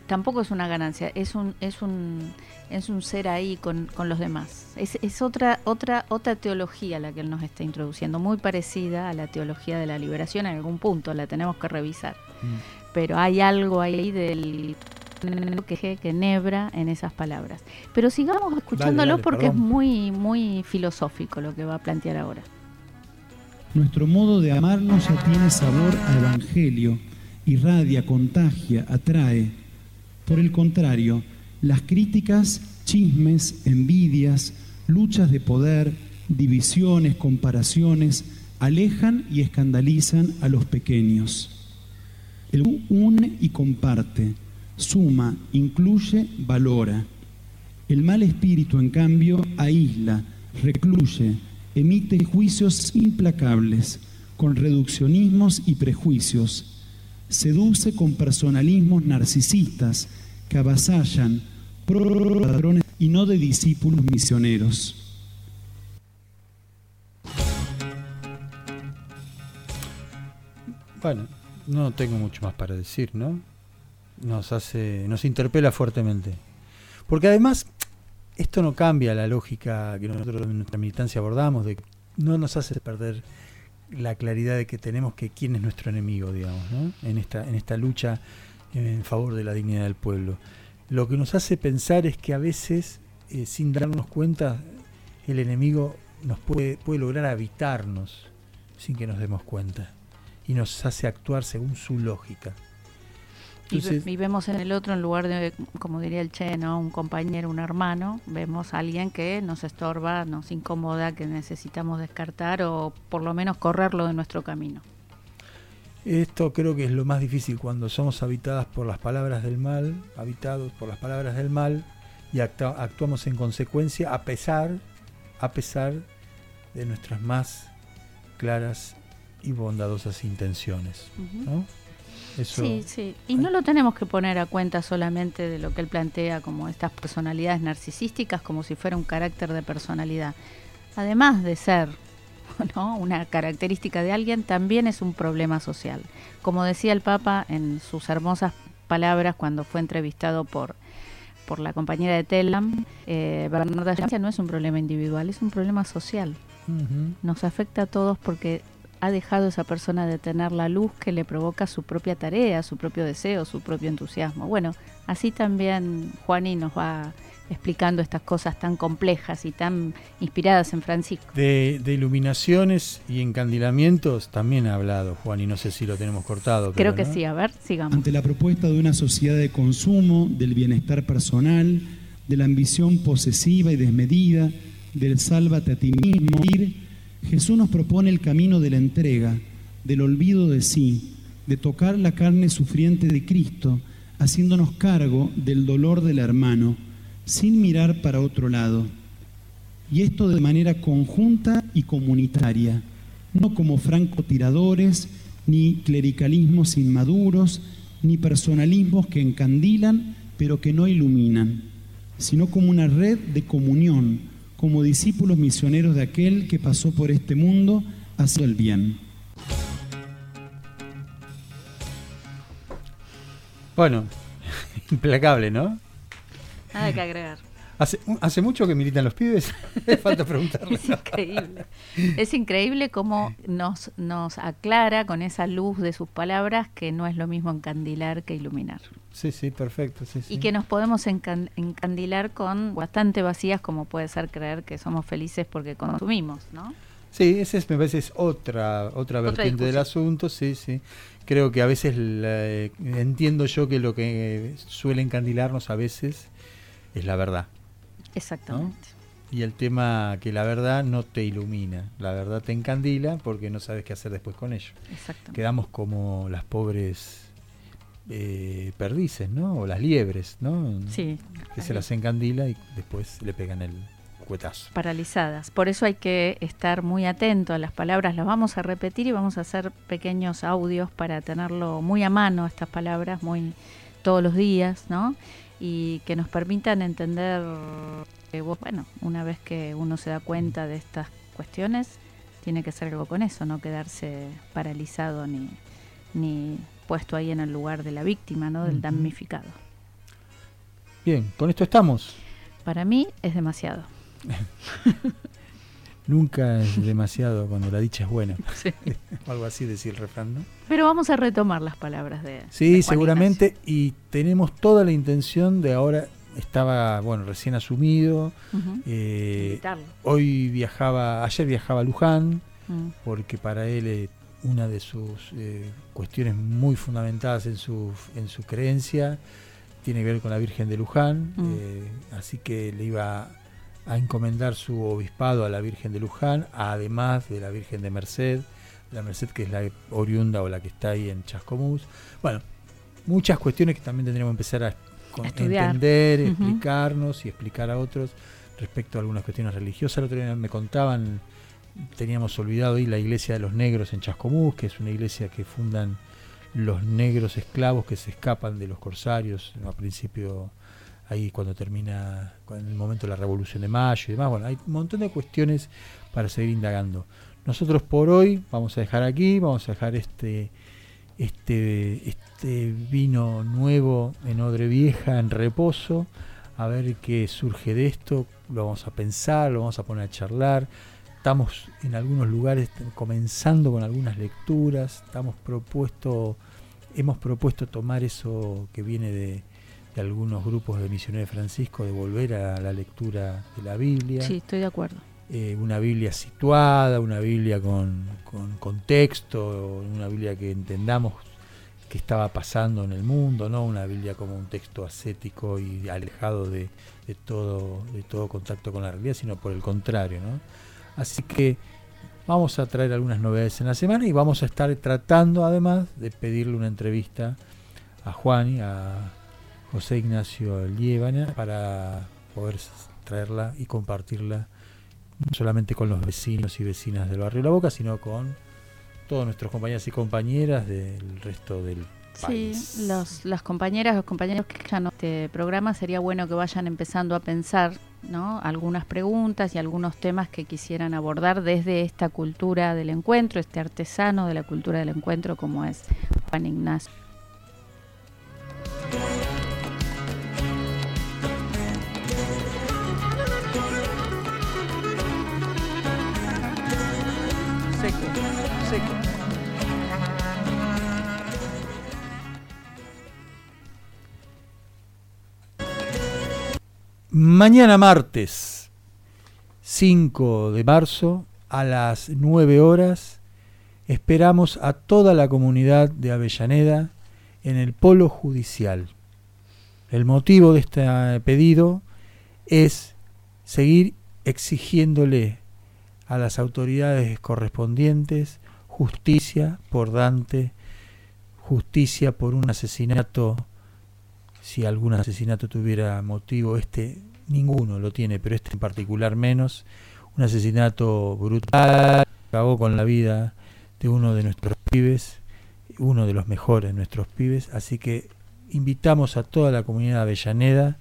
tampoco es una ganancia, es un es un es un ser ahí con, con los demás. Es, es otra otra otra teología la que él nos está introduciendo, muy parecida a la teología de la liberación en algún punto, la tenemos que revisar. Pero hay algo ahí del que, que nebra en esas palabras. Pero sigamos escuchándolo dale, porque es muy muy filosófico lo que va a plantear ahora. Nuestro modo de amarnos ya tiene sabor a evangelio, irradia, contagia, atrae. Por el contrario, las críticas, chismes, envidias, luchas de poder, divisiones, comparaciones, alejan y escandalizan a los pequeños. El une y comparte, suma, incluye, valora. El mal espíritu, en cambio, aísla, recluye, emite juicios implacables, con reduccionismos y prejuicios. Seduce con personalismos narcisistas que avasallan, pro ladrones y no de discípulos misioneros. bueno, no tengo mucho más para decir, ¿no? Nos hace, nos interpela fuertemente. Porque además, esto no cambia la lógica que nosotros en nuestra militancia abordamos, de no nos hace perder la claridad de que tenemos que quién es nuestro enemigo, digamos, ¿no? en, esta, en esta lucha en favor de la dignidad del pueblo. Lo que nos hace pensar es que a veces, eh, sin darnos cuenta, el enemigo nos puede, puede lograr habitarnos sin que nos demos cuenta y nos hace actuar según su lógica. Y, ve- Entonces, y vemos en el otro, en lugar de, como diría el Che, ¿no? un compañero, un hermano, vemos a alguien que nos estorba, nos incomoda, que necesitamos descartar o por lo menos correrlo de nuestro camino. Esto creo que es lo más difícil cuando somos habitadas por las palabras del mal, habitados por las palabras del mal y actuamos en consecuencia a pesar, a pesar de nuestras más claras y bondadosas intenciones. ¿no? Eso, Sí, sí. Y no lo tenemos que poner a cuenta solamente de lo que él plantea como estas personalidades narcisísticas, como si fuera un carácter de personalidad. Además de ser [laughs] ¿no? una característica de alguien, también es un problema social. Como decía el Papa en sus hermosas palabras cuando fue entrevistado por, por la compañera de Telam, eh, Bernarda no es un problema individual, es un problema social nos afecta a todos porque ha dejado esa persona de tener la luz que le provoca su propia tarea, su propio deseo, su propio entusiasmo. Bueno, así también Juani nos va explicando estas cosas tan complejas y tan inspiradas en Francisco. De, de iluminaciones y encandilamientos también ha hablado Juan y no sé si lo tenemos cortado. Creo pero, que ¿no? sí, a ver, sigamos. Ante la propuesta de una sociedad de consumo, del bienestar personal, de la ambición posesiva y desmedida, del sálvate a ti mismo, Jesús nos propone el camino de la entrega, del olvido de sí, de tocar la carne sufriente de Cristo, haciéndonos cargo del dolor del hermano, sin mirar para otro lado. Y esto de manera conjunta y comunitaria, no como francotiradores, ni clericalismos inmaduros, ni personalismos que encandilan pero que no iluminan, sino como una red de comunión, como discípulos misioneros de aquel que pasó por este mundo hacia el bien. Bueno, [laughs] implacable, ¿no? Nada que agregar. ¿Hace, ¿Hace mucho que militan los pibes? [laughs] Falta preguntarle. Es increíble. Es increíble cómo nos, nos aclara con esa luz de sus palabras que no es lo mismo encandilar que iluminar. Sí, sí, perfecto. Sí, sí. Y que nos podemos encan- encandilar con bastante vacías, como puede ser creer que somos felices porque consumimos, ¿no? Sí, ese es, me parece es otra otra vertiente del asunto, sí, sí. Creo que a veces la- eh, entiendo yo que lo que suele encandilarnos a veces es la verdad. Exactamente. Y el tema que la verdad no te ilumina, la verdad te encandila porque no sabes qué hacer después con ello. Exactamente. Quedamos como las pobres eh, perdices, ¿no? O las liebres, ¿no? Sí. Que se las encandila y después le pegan el cuetazo. paralizadas. Por eso hay que estar muy atento a las palabras. Las vamos a repetir y vamos a hacer pequeños audios para tenerlo muy a mano estas palabras, muy todos los días, ¿no? Y que nos permitan entender que, vos, bueno, una vez que uno se da cuenta de estas cuestiones, tiene que hacer algo con eso, no quedarse paralizado ni, ni puesto ahí en el lugar de la víctima, ¿no? Del damnificado. Bien, con esto estamos. Para mí es demasiado. [laughs] Nunca es demasiado cuando la dicha es buena. [laughs] Sí. [laughs] Algo así decía el refrán, ¿no? Pero vamos a retomar las palabras de. de Sí, Juan seguramente. Y tenemos toda la intención de ahora. Estaba, bueno, recién asumido. Ujú. eh, Invitarlo. hoy viajaba, ayer viajaba a Luján, Mm. porque para él eh, una de sus eh, cuestiones muy fundamentadas en su, en su creencia tiene que ver con la Virgen de Luján. Mm. eh, así que le iba a encomendar su obispado a la Virgen de Luján, además de la Virgen de Merced, la Merced que es la oriunda o la que está ahí en Chascomús. Bueno, muchas cuestiones que también tendríamos que empezar a, con- entender, explicarnos y explicar a otros respecto a algunas cuestiones religiosas. El otro día me contaban, teníamos olvidado ahí la iglesia de los negros en Chascomús, que es una iglesia que fundan los negros esclavos que se escapan de los corsarios a principio ahí cuando termina en el momento de la revolución de mayo y demás bueno hay un montón de cuestiones para seguir indagando. Nosotros por hoy vamos a dejar aquí vamos a dejar este este este vino nuevo en odre vieja en reposo a ver qué surge de esto lo vamos a pensar lo vamos a poner a charlar. Estamos en algunos lugares comenzando con algunas lecturas estamos propuesto hemos propuesto tomar eso que viene de, de algunos grupos de misioneros de Francisco de volver a la lectura de la Biblia Sí, estoy de acuerdo. eh, una Biblia situada, una Biblia con, con contexto, una Biblia que entendamos qué estaba pasando en el mundo, no una Biblia como un texto ascético y alejado de, de todo, de todo contacto con la realidad, sino por el contrario. ¿no? Así que vamos a traer algunas novedades en la semana y vamos a estar tratando además de pedirle una entrevista a Juan y a José Ignacio Liébana para poder traerla y compartirla no solamente con los vecinos y vecinas del barrio La Boca, sino con todos nuestros compañeros y compañeras del resto del Sí, país. los, las compañeras, los compañeros que escuchan este programa, sería bueno que vayan empezando a pensar ¿no? algunas preguntas y algunos temas que quisieran abordar desde esta cultura del encuentro, este artesano de la cultura del encuentro como es Juan Ignacio. Mañana martes 5 de marzo a las 9 horas esperamos a toda la comunidad de Avellaneda en el polo judicial. El motivo de este pedido es seguir exigiéndole a las autoridades correspondientes justicia por Dante, justicia por un asesinato, si algún asesinato tuviera motivo, este ninguno lo tiene, pero este en particular menos, un asesinato brutal, acabó con la vida de uno de nuestros pibes, uno de los mejores nuestros pibes, así que invitamos a toda la comunidad de Avellaneda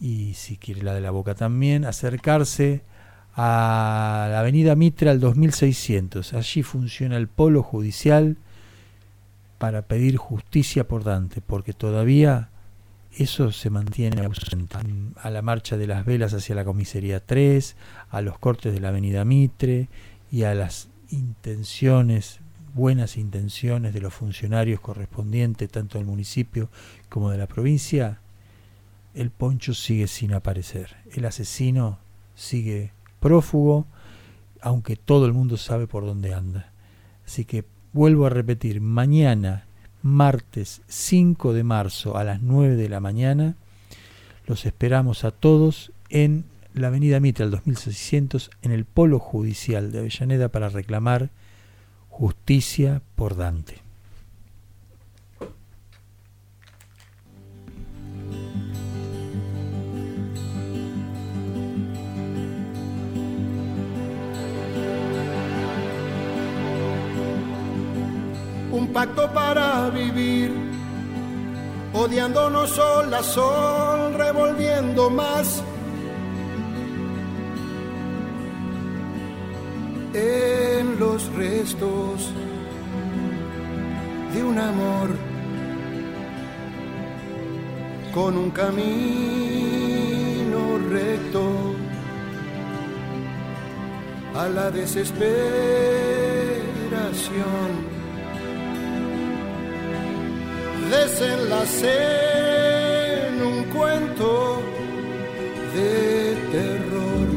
y si quiere la de la Boca también, acercarse a la avenida Mitra al 2600. Allí funciona el polo judicial para pedir justicia por Dante, porque todavía eso se mantiene ausente. A la marcha de las velas hacia la comisaría 3, a los cortes de la avenida Mitre y a las intenciones, buenas intenciones de los funcionarios correspondientes, tanto del municipio como de la provincia, el poncho sigue sin aparecer. El asesino sigue prófugo, aunque todo el mundo sabe por dónde anda. Así que vuelvo a repetir, mañana, martes 5 de marzo a las 9 de la mañana, los esperamos a todos en la Avenida Mitral 2600, en el Polo Judicial de Avellaneda, para reclamar justicia por Dante. Pacto para vivir, odiándonos sol a sol, revolviendo más. En los restos de un amor con un camino recto a la desesperación desenlace en un cuento de terror.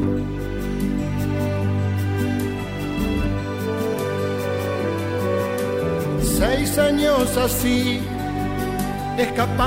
Seis años así, escapando.